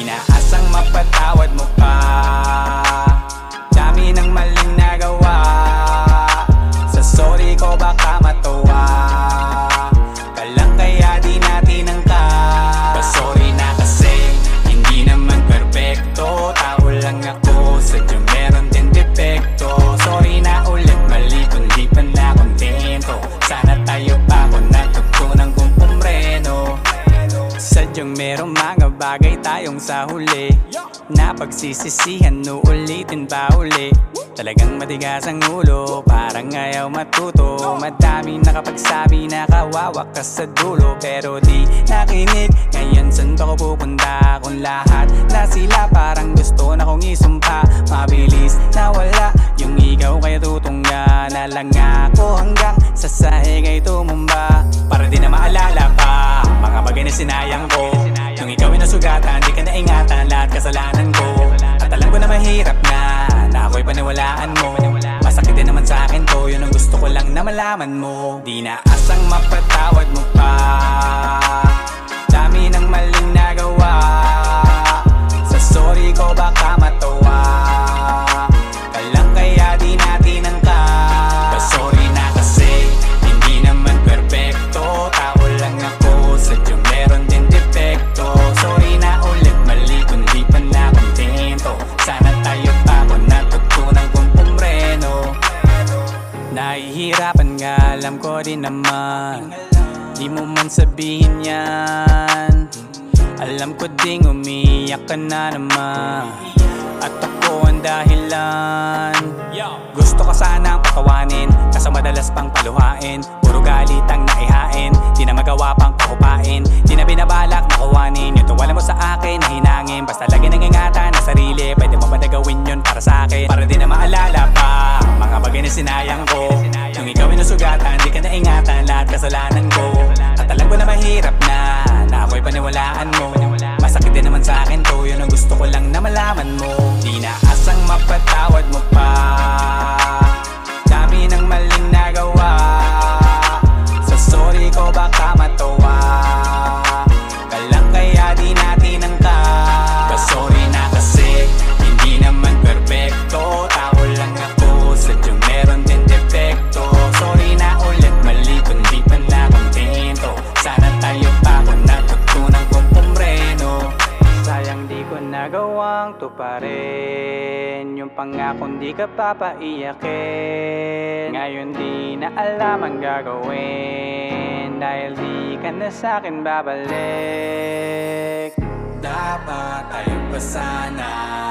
naasang mapatawad mo pa bagay tayong sa huli. Na pagsisisihan uulitin pa uli. Talagang matigas ang ulo Parang ayaw matuto. Madami nakapagsabi na kawawa ka sa dulo. Pero di nakinig Ngayon saan ba ko pupunta? Kung lahat na sila Parang gusto na kong isumpa. Mabilis na wala Yung ikaw kaya tutungga. Na lang ako hanggang Sa sahig ay tumumba. Para di na maalala pa Mga bagay na sinayang ko Nung ikaw ay nasugatan Di ka naingatan. Lahat kasalanan ko. At alam ko na mahirap na Na ako'y paniwalaan mo. Masakit din naman sa akin to Yun ang gusto ko lang na malaman mo. Di na asang mapatawad alam ko din naman. Di mo man sabihin yan. Alam ko ding umiyak ka na naman. At ako ang dahilan. Gusto ka sanang patawanin. Kaso madalas pang paluhain. Puro galit ang naihain. Di na magawa pang pakupain Di na binabalak na kuwanin Yung tuwala mo sa akin na hinangin Basta lagi nang ingatan na sarili. Pwede mo ba na yun para sa akin? Para di na maalala pa. Mga bagay na sinayang ko Nasugatan Di ka na ingatan lahat kasalanan ko. At alam ko na mahirap na Na ako'y paniwalaan mo. Masakit din naman sa akin to Yun ang gusto ko lang na malaman mo. Di na asang mapatawad mo pa. Dami ng maling nagawa. Sa sorry ko baka nagawang tuparin Yung pangakong di ka papaiyakin. Ngayon di na alam ang gagawin. Dahil di ka na sa'kin babalik. Dapat tayo pa Sana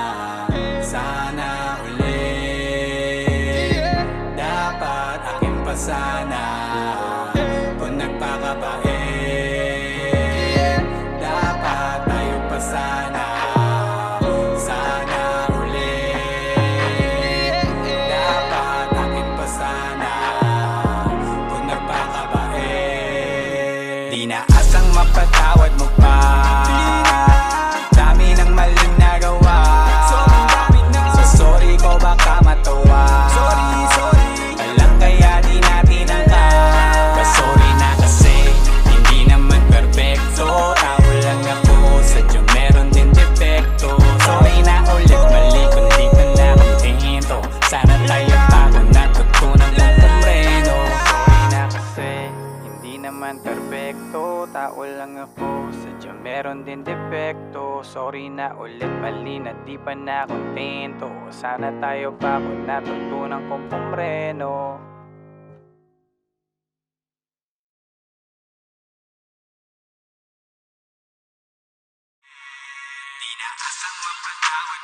ako Sadyang meron din depekto. Sorry na ulit mali na di pa na kontento. Sana tayo pa kung natutunan kong pumreno Di na asang mapatawad